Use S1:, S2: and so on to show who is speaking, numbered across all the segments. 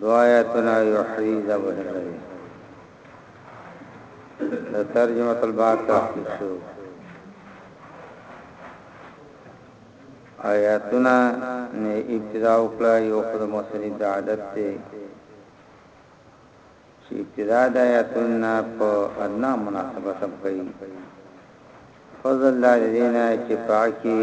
S1: دوه آیتونه یحیی دا بهر لري د ترجمه الباب تحقیق شو آیاتونه نه ابتدا وکړه یو خدای مصنف د عادت ته چې ابتدا د آیاتونه په ادنا مناسبت کوي فضل الله دینا چې پاکي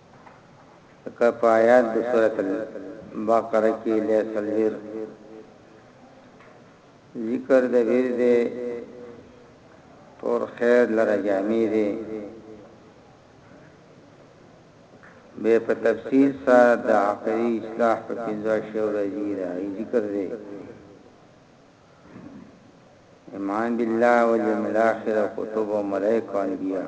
S1: ځکه په آیات د سورة البقره کې له څلوېر ذکر د ویر دی تور خیر لره جامع دی به په تفصیل سره د عقلی اصلاح په پنځه شو راځي دا ذکر دی ایمان بالله والیوم الاخر او کتب او ملائکه او انبیاء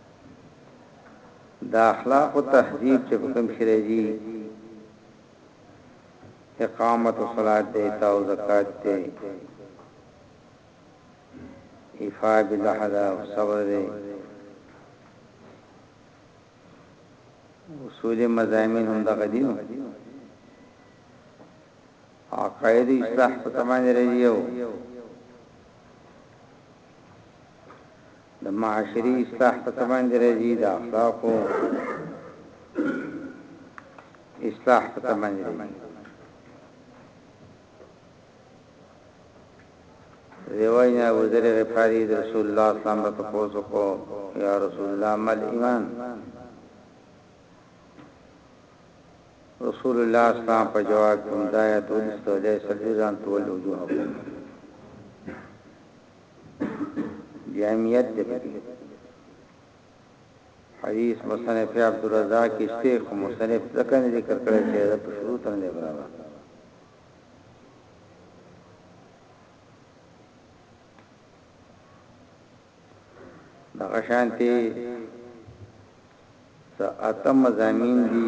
S1: د اخلاقو تهذیب چې په کوم شي راځي اقامت الصلات دی تاو زکات دی ایفا بالحد او صبر دی اصول مزامین هم دغه دي عقاید اصلاح په تمام رضیو د معاشري اصلاح په څه باندې راځي؟ د اخلاقو اصلاح په څه باندې راځي؟ روایت ابو ذر غفاری رسول الله صلی الله علیه وسلم کو یا رسول الله مل ایمان رسول الله صلی الله علیه وسلم په جواب کې مدایت ولستو دې سجدان تول وجوه جامعیت دی پکې حدیث مصنف عبدالرزاق کشته خو مصنف ځکه نه ذکر کړی چې دا په شروع تر نه برابر دا غشانتی اتم مزامین دي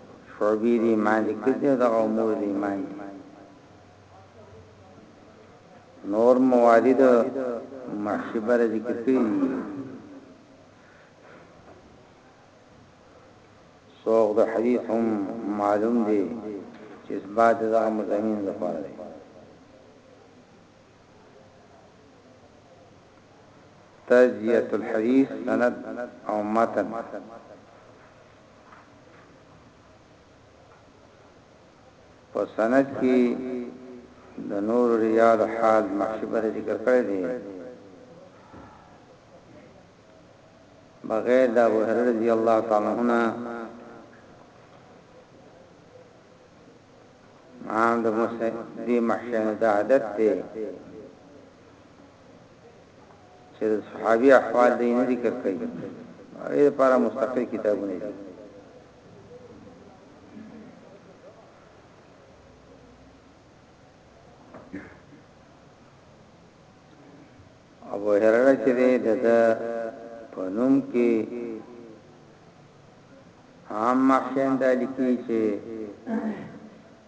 S1: شعبې د ایمان ذکر دی او دغه امور د ایمان دی نور موارد محشبه را ذکر کری دی سوق د حدیث هم معلوم دی چې اثبات دغه مزامین لپاره دی تجزیه الحدیث سند او متن په سند کې د نور ریال حال محشبه ذکر کړی دی بغیر د ابو هرره رضی الله تعالی عنہ عام د مسجد محشر د عادت دی چې د صحابي احوال دې نه ذکر کړي هغه لپاره مستقل کتابونه دي ابو هرره چې د په نوم کې عام مخین د لیکي چې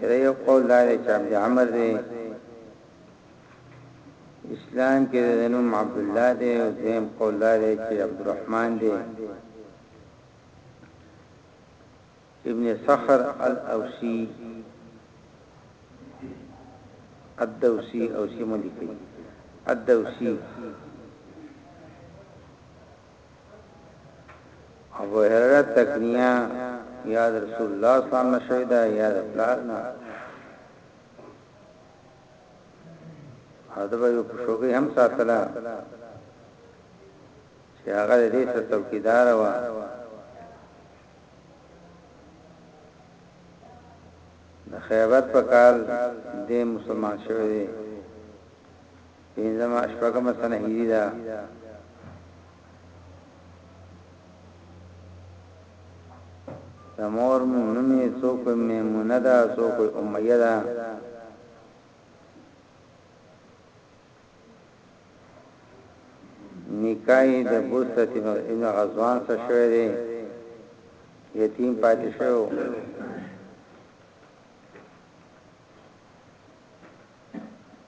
S1: یره یو قول دا دی چې عبد عمر دی اسلام کې د نوم عبد الله دی او دیم قول دا دی چې عبد الرحمن دی ابن صخر الاوسی الدوسی اوسی ملکی الدوسی ابو هريره تکنيه يا د رسول الله صلی الله علیه وسلم شوی دا یا د پلار نه هدا به یو پښوګي هم ساتلا چې هغه دې څه توکیدار و د خیبر په کال دې مسلمان شوی دی پنځمه شپږمه سنه هجری ده سمور نومي سوق میمونه ده سوق امیه ده نکای د بوستی ابن غزوان سره شوی دی یتیم پاتې شو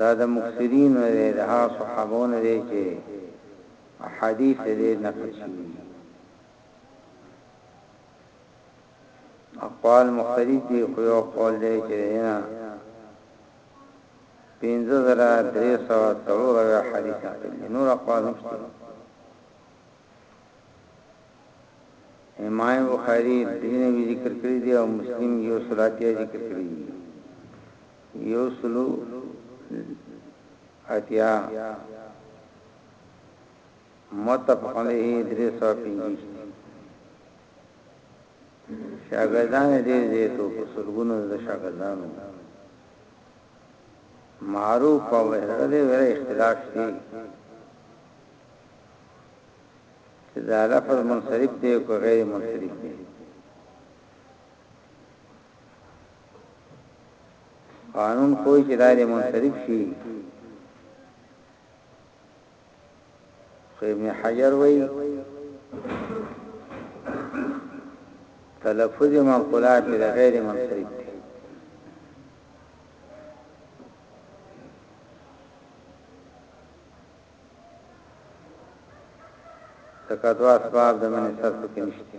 S1: دا د مکثرینو نه دی، د هغه صحابو نه دی چه احادیث یې ډیر نقل شوي دي. اقوال مختلف دي خو یو قول دی چه د دې نه پنځه زره درې سوه څلور اویا احادیث نقل دي، نور اقوال هم شته دي. امام بخاری درې نوي ذکر کړي دي او مسلم یو سل اتیا ذکر کړي دي. یوسلو اتیا متفق علیه درې سوه پنځویشت شاګردان دې زیتو په سلګونو د شاګردانو معروف او مهرده ور اختلاف شي چې دا لفظ منصرف دی او غیر منصرف دی قانون خوی چې دا دې منصرف شي خو ابن حجر وی تلفظ منقولات د غیر منصرف دی تکاتو اسباب د منصرف کې نشته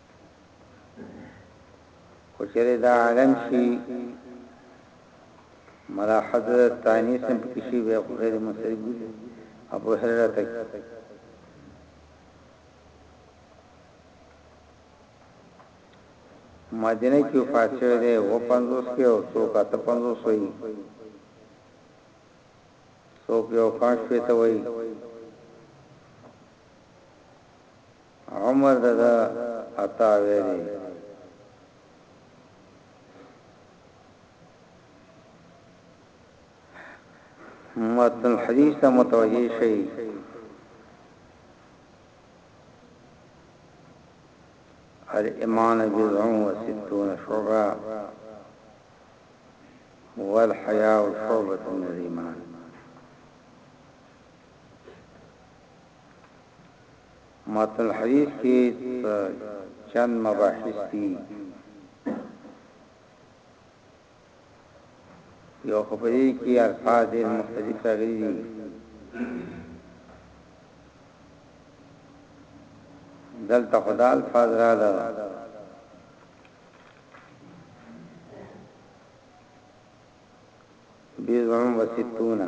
S1: خو چېرې دا عالم شي ملا حضرت تانی سم پکې شي به خو غیر منصرف دي ابو هرره تک مدینه کې وفات شوی دی و 50 کې او څو کا ته 50 وي څو په 5 په ته وي عمر دغه عطا ویلي متن الحديث متوجه شي الإيمان بضع وستون شعبة والحياء شعبة من الإيمان متن الحديث کې څه چند مباحث دي، يو خو په دې کې الفاظ ډېر مختلف راغلي دي، دلته خو دا الفاظ راغله بیزعون و ستونه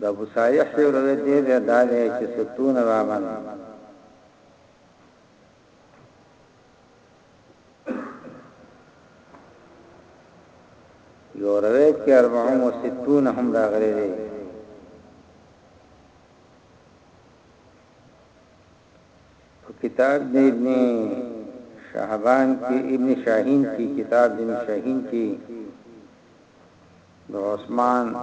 S1: د ابو صالح صاحب روایت دی بیا دا دی چې ستون بابا یو روایت کې 460 هم راغلي دی په کتاب د ابن شهبان کی ابن شاهین کی کتاب د ابن شاهین کی د عثمان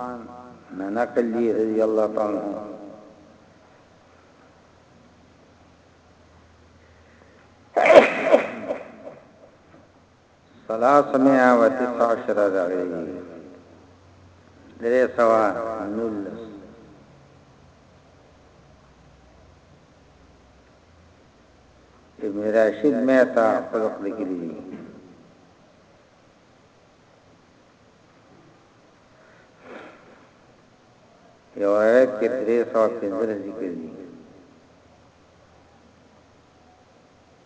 S1: نه نقل دی رضی الله تعالی عنہ ثلاثمئة وتسع عشرة رغي درې سوه نولس ابن راشد مهتا خلق لیکلی دی یو آیت کې درې سوه پنځلس ذکر دي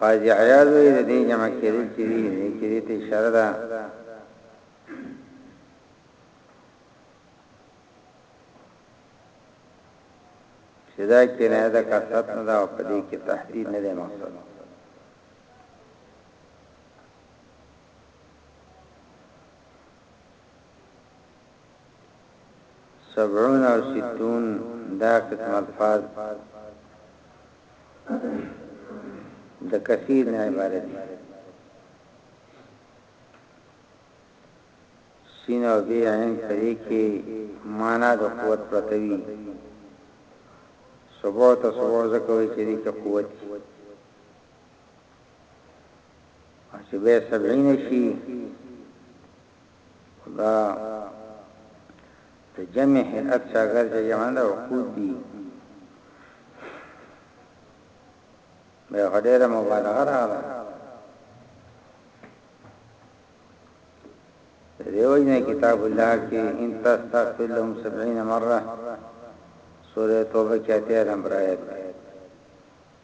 S1: قاضي عياض وايي د دې جمع کېدل چې دي دې کې دې ته اشاره ده چې دا کنایه د کثرت نه ده او په دې کې تحدید نه دی مقصد سبعون او ستون دا قسم الفاظ د کثیر نه عبارت دي. سین او بی عین په دې کې معنا د قوت پرته وي سبو ته سبو زکوي چې دې کې قوت چې به 70 شي خو دا د جمع هیئت چې اګر چې جمع نه ده عقود دي بیا خو ډېره مبالغه راغله د دې وجنه کتاب الله کې ان تستغفر لهم سبعین مره سورې توبه کې اتیا نمبر آیت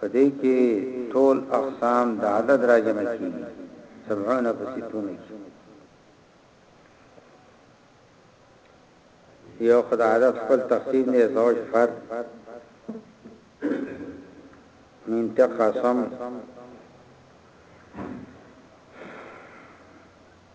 S1: په دې کې ټول اقسام د عدد راجمع کیږي سبعون په ستون کې یو خدای عدد خپل تقسیم نه زوج فرد من تقسم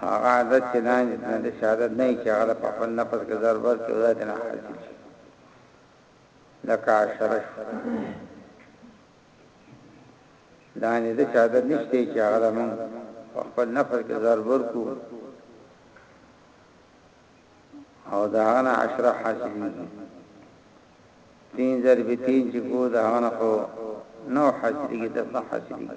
S1: هغه عادت چې لاندې نه د شي عادت نه وي چې هغه له په خپل نفس کې ضرب ورکړي او دا تېنه حاصل شي لکه عشره شو لاندې د شي عادت نشته چې هغه له مونږ په خپل نفس کې ضرب ورکړو او دا هغه نه عشره حاصل دي تین ضرب تین چې کو دا هغه نه خو نو حاصل دي تصح حاصل دي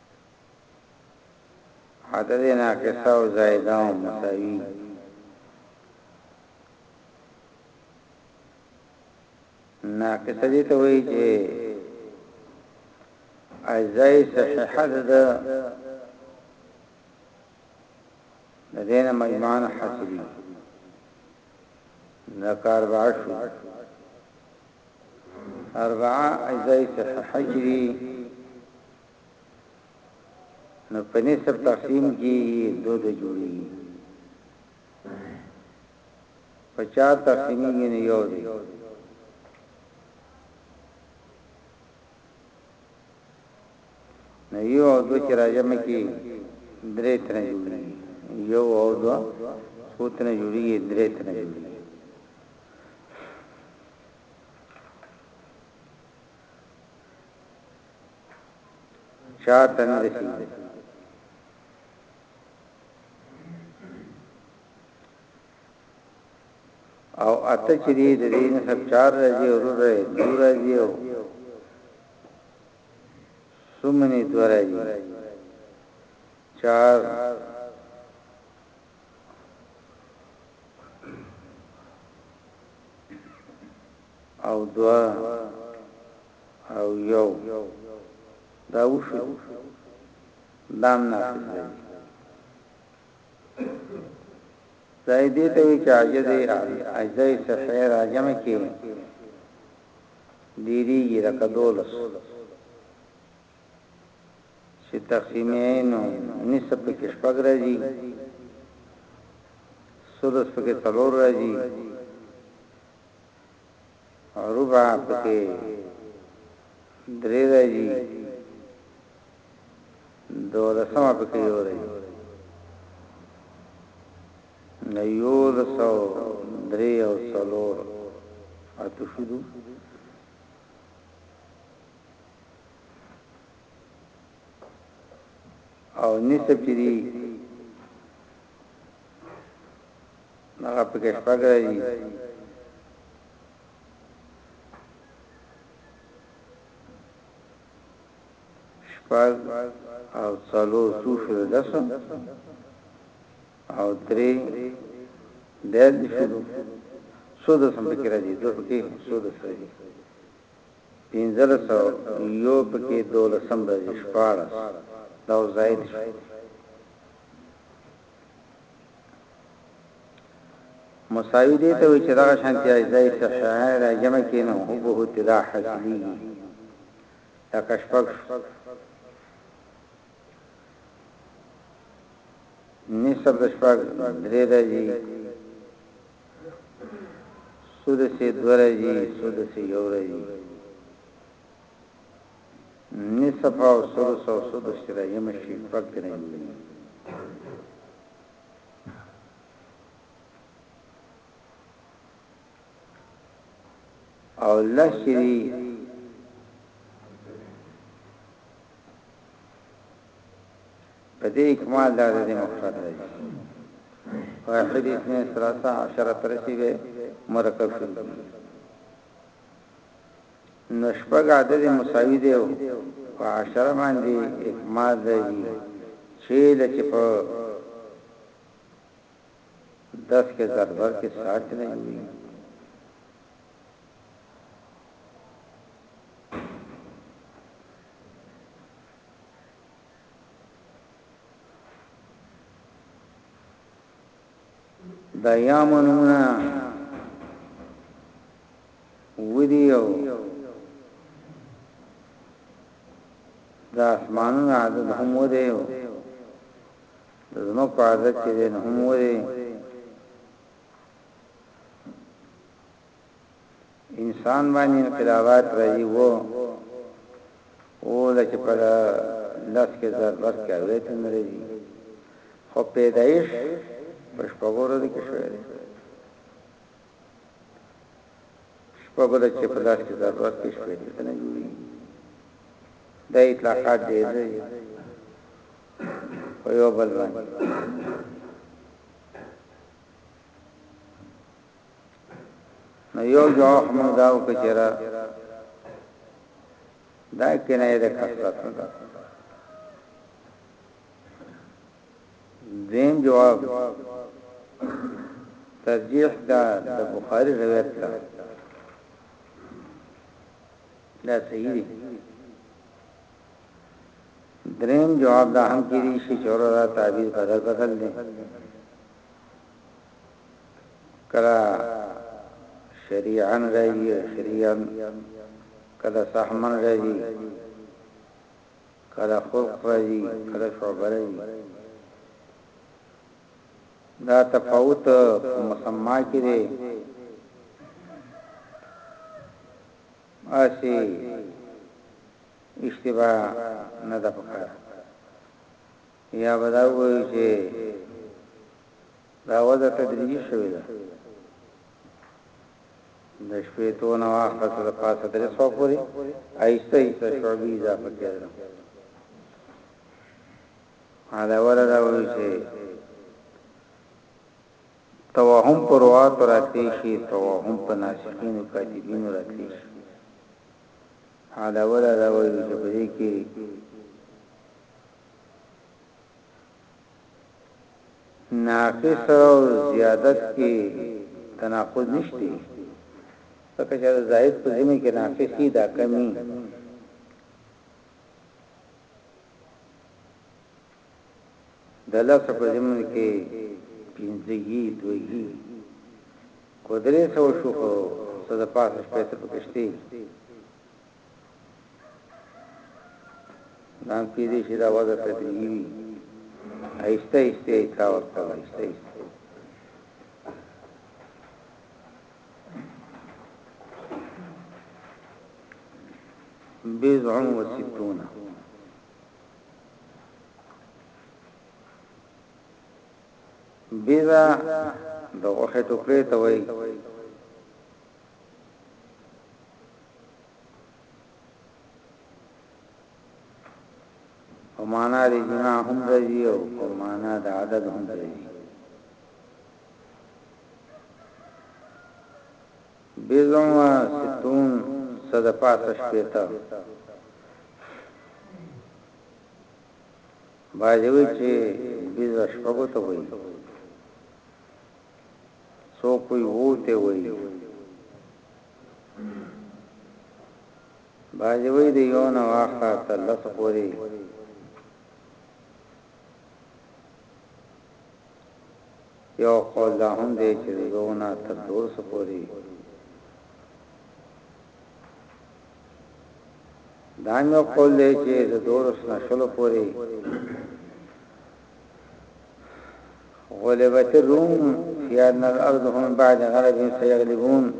S1: عدد ناقصه او زائده او مساوی ناقصه دي ته وایي چې اجزای صحیحه ده د دین مجموعان حاصلی دا کار باشو اربعه اجزای صحیحه جری نو په نصف تقسیم کی یی دو دو جوړیږی په چار تقسیمیږی نو یو دی نو یو او دو چی راجمع کی درې تنه جوړیږي یو او دو څو تنه جوړیږي درې تنه جوړیږي چا ته نه رسیږي. او اته چې دی د دې نسب چار راځي او رور راځي دو راځي او سمنې دو راځي چار او دوه او یو دا وشو دام نافذ دی ځای دې ته وی چې عجز اجزای صفحه راجم کې دیریږي لکه دولس چې تقسیمه نو نصف کې شپږ راځي سدس کې څلور راځي ربع پکې درې راځي دولسمه پکې یو راځي نو یو لسو درې او څلور اته شدو او نصف چې دي هغه په کې شپږ راځي شپږ او څلور څو شو لسو او درې د دې شو څو د سم پکې راځي دوه پکې څو د سره دي پنځل سو یو پکې دوله سم راځي شپارس دا زائد شو مساوی دې ته وي چې دغه شانتي اجزای صحیحه را جمع کې نه هو به تدا حاصلېږي لکه شپږ نصف د شپږ درې راځي سود سي دوه راځي سود سي یو راځي نصف او ثلث او سدس چې راجم شي شپږ تنه جوړي او لشری په دې اکمال دا د مقصد دی واحد اسمه ثلاثه عشره ترسیبه مرکب شوی نو شپږ عدد مساوي دی او په عشره باندي اکمال راځي چي له چي په دس کي ضربر کي ساکن جوړيږي. د ايامو نومونه ودي او د اسمانونو عدد هم ودي او د زمکو عدد چې دین هم ودي انسان باندې انقلابات راځي وو او لکه په لاس کې ضربت کوي ته نه راځي خو پیدایش په شپږورو کې شوی شپه بده چې په داسې ضرورت کې شپې دلته نه جوړي دا اطلاقات دی دی په یو بل باندې نو یو جواب موږ دا وکړه دا کنایه ده کثرت نه دویم جواب ترجیح کا د بخاری روایت کا دا صحیح دی دریم جواب دا هم کیږي چې چورا دا تعبیر بدل بدل دی کلا شریعن راځي شریعن کلا صحمن راځي کله خلق راځي کله شعبه راځي دا تفاوت په مسما کې دی اسی اشتباه نه ده پکار یا بداوی چې دا وضع تدریجی شوی ده د شپېتو نه واخله تر د پاسه درې سوه پورې اهسته اهسته شعبې اضافه کېدلې. علاوه له دا وایي چې توهم په رواتو راتلی شي، توهم په ناسقینو کاتبینو راتلی شي. علاوه له دا وایي چې په دې کې ناقص او زیادت کې تناقض نشته ځکه چې دا زائد په ذمه کې ناقص دي دا کمی د لفظ په ذمه کې پنځګي دویي کودرې سو شو خو صد پاس شپې ته پکشتي نام کې دې شي دا وضع تدریجي وي ایسته ایسته کا ورته ایسته ایسته بضع وستون بضع د غوخه ټوکړې ته وایي په معنا د جماع هم راځي او په معنا د عدد هم راځي بیزم و ستون صد پاسش پیتا باجوی چه بیز شپگو تا وی سو کوئی وو ته وی باجوی دی یو نه واخه تر لس پوری یو قول دا هم دی چې زونه تر دور سپوری دا یو قول دی چې د دور سره شلو پوری غلبت الروم فی ادنى الارض هم بعد غلبهم سيغلبون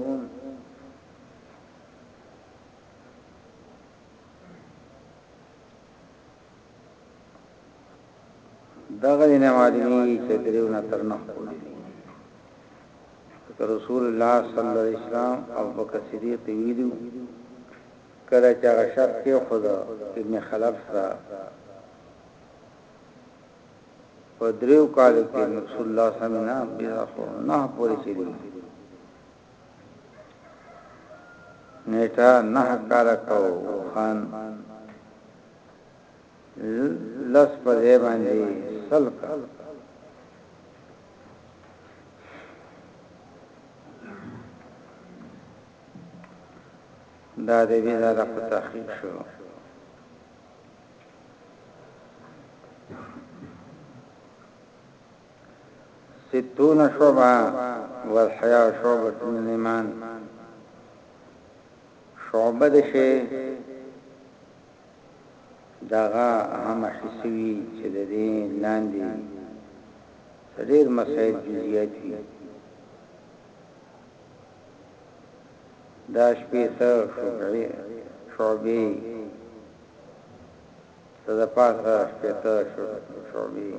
S1: دغه نه معلومی چې دریو نه تر نه پورې رسول الله صلی الله علیه وسلم او بکر صدیق ویلو کله چې هغه شرط کې خدا ابن خلف سره په دریو کالو کې مکسور الله سمینا بیا خو نه پوری کړی نیټه نه کار کو خان لس په ځای باندې سلک دا دې بیا د تحقیق شو ستون شعبه والحیاء شعبه من الايمان شعبه د شی دغه هم حسوی چې د دې لاندې ډېر مسائل جزئیات دي دا شپېته شعبې شعبې څه د پاسه شپېته شعبې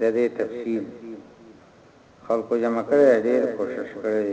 S1: د دې تفصیل خلکو جمع کړی ډېر کوشش کړی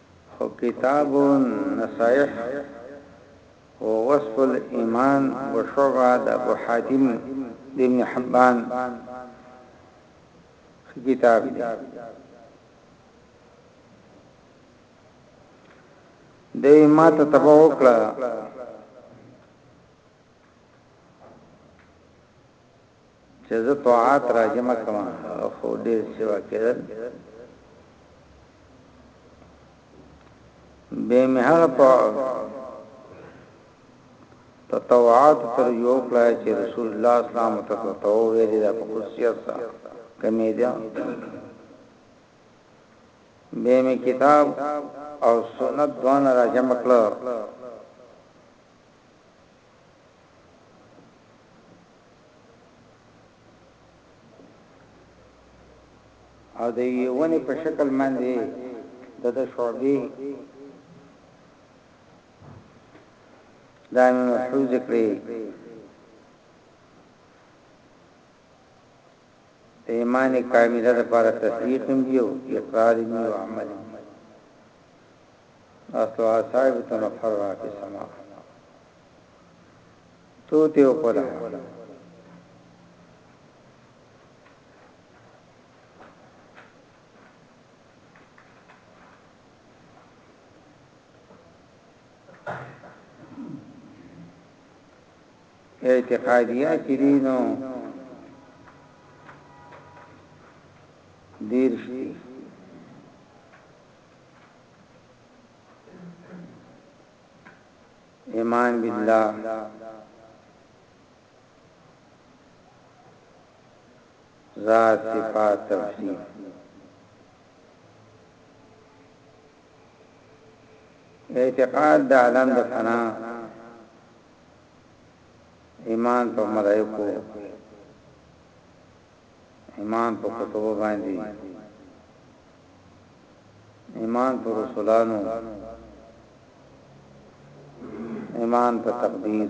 S1: خو کتاب النصائح و وصف الایمان و شعبه د ابو حاتم د ابن حبان ښه کتاب دی دی ما ته تبع وکړه چه زه طاعات را جمع کړم هغه خو ډیر سوا کیدل به مې هغه طاعات تطوعات تر یو کړای چې رسول الله اسلام ته تطوع ویلي دا په خصوصیت سره کمی دی به می کتاب او سنت دوان را جمع کړو او د یوې ونې په شکل باندې د د شعبې دا مې مفروض کړی د ایمان کامله لپاره تصدیق هم دی او اقرار هم دی او عمل هم دی اصل اصحاب ته نفر راکې سما تو ته او پدا Thank you. اعتقادیه چې دی نو دیرش دی ایمان بالله ذات صفات تفسیر اعتقاد د عالم د فنا ایمان په ملائکو ایمان په کتب باندې ایمان په رسولانو ایمان په تقدیر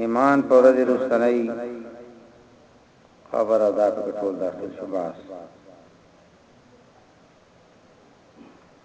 S1: ایمان پر دې رسنۍ خبر ادا په ټول داخل شو باس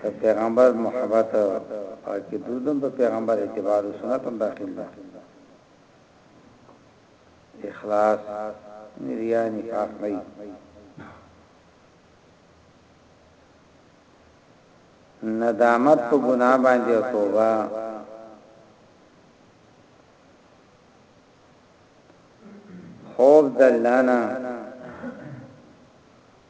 S1: په پیغمبر محبت او چې دودم په پیغمبر اعتبار او سنت هم داخل ده اخلاص نریا نفاق نه ندامت په ګناه باندې او توبه خوف دلانا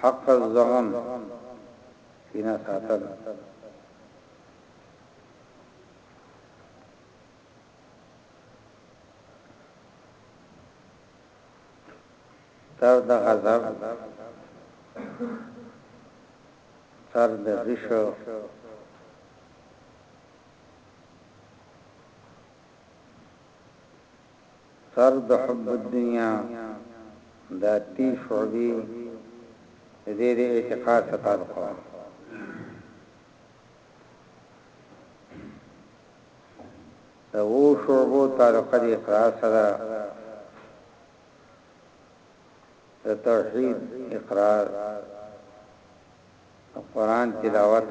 S1: حق الزغم سینه ساتل تر د غضب تر د غشو سر د حب الدنيا د اتي شعبي د دې د اعتقاد سره تعلق وه. د اوو شعبو تعلق د اقرار سره د توحید اقرار د قران تلاوت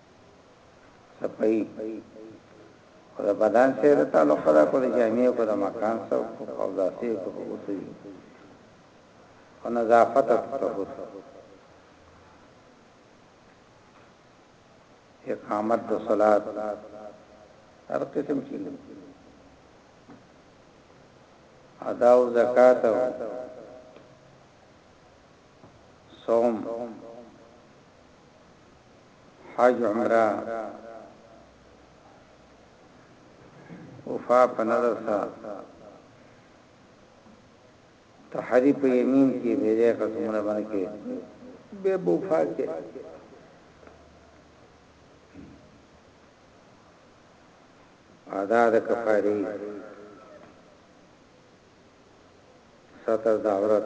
S1: سپي خو د بدن سره تعلق دا کو د جامع کو د مکان سره کو او دا سي کو اوسي او نظافت او تطهر اقامت د صلات هر قسم شي ادا او زکات او صوم حج عمره وفا په نظر سره تحری په یمین کې به دې قسمونه باندې کې به وفا کې ادا د کفاری ستر د عورت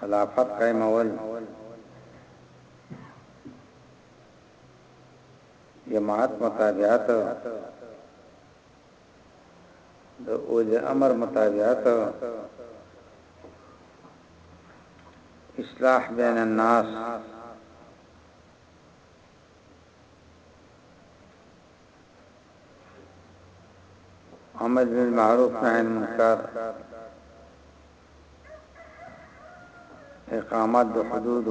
S1: خلافت قائمول جماعت متابعت د اول امر متابعت اصلاح بین الناس عمل بالمعروف نهي عن المنكر اقامات بحدود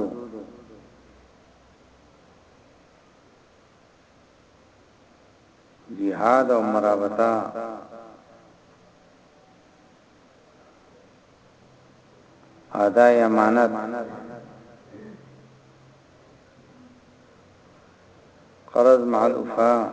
S1: جهاد او مرابطه ادا امانت قرض مع الوفاء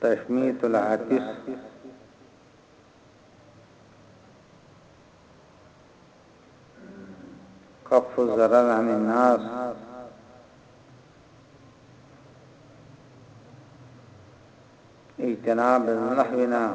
S1: تشميت العاتس قف الضرر عن الناس اجتناب نحونا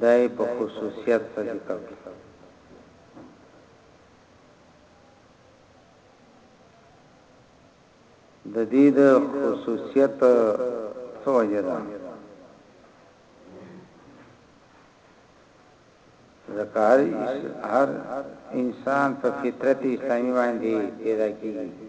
S1: دا یې په خصوصیت په ذکر کړه. د دې د خصوصیت څه وجه ده؟ ځکه هر انسان په فطرت اسلامي باندې پیدا کیږي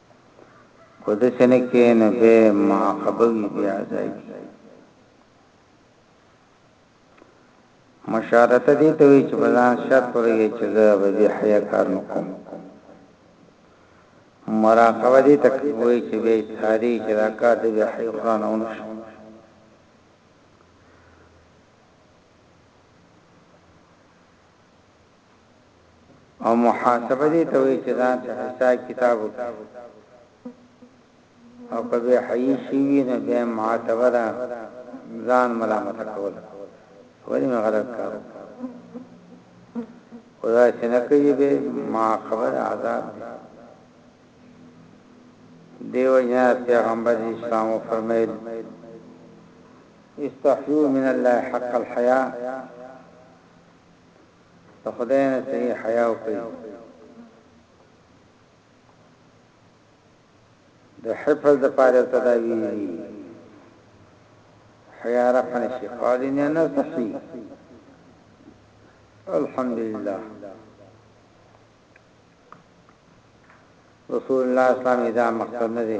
S1: که داسې نه کې نو به معاقبه وي بې عذابي مشارته دي ته وي چې په ځان شرط ولګي چې زه به دې حیا کار نه کوم مراقبه دي تک وي چې به ساري چې دا کار دې حیا قرآن او نشي او محاسبه دې ته وایي چې ځان ته حساب کتاب وکړي او که به حیی شي وي نه به معاتبه ده ځان ملامت کول ولې مې غلط کارو خدا چې نه کوي به ما خبر عذاب دیو جنا پیغمبر اسلام فرمایل استحیو من الله حق الحیاء د خدای نه صحیح حیا وکړي د حفظ د پاره تداوی حیا رفن شي قال نه نه صحیح الحمدلله رسول الله صلی الله علیه وسلم دا مقصد نه دی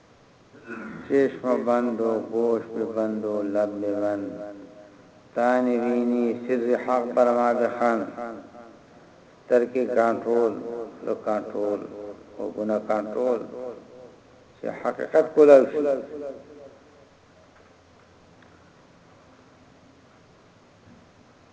S1: چشم بند و گوش به بند و لب به بند تا نه وینی سر حق بر ما بخند سترګی کنټرول خوله کنټرول غوږونه کنټرول چه حقیقت کولاو شی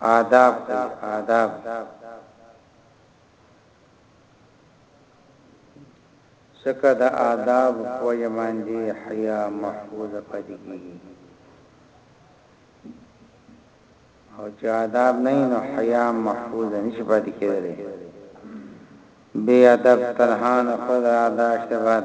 S1: آداب دی آداب سکه د آداب په یمان دی حیا محفوظ پاتې کیږي او چې آداب نه نو حیا محفوظ نشي پاتې کېدلی بے ادب تنها نه خدا داشته بعد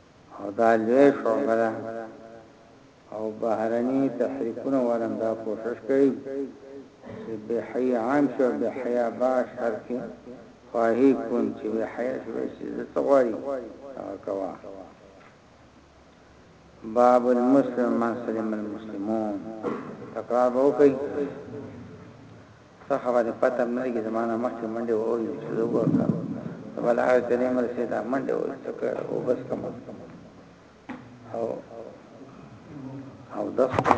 S1: او دا لوی شعبه ده او بهرني تحریکونه ورن دا کوشش کوي چې به حی عام شو به حی باش هر کې خواهی کون چې به حی شو چې څغوري کوا باب المسلم من سلم المسلمون تقرار به وکړي څه خبر دی پته هم نه لګی زما نه مخکی منډی ووهی چه زه وګورم دا د بلاغت ته نیم رسیدی دا منډی ووهی څه کړی او بس کم او او دس کم